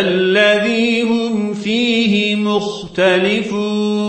الذي هم فيه مختلفون.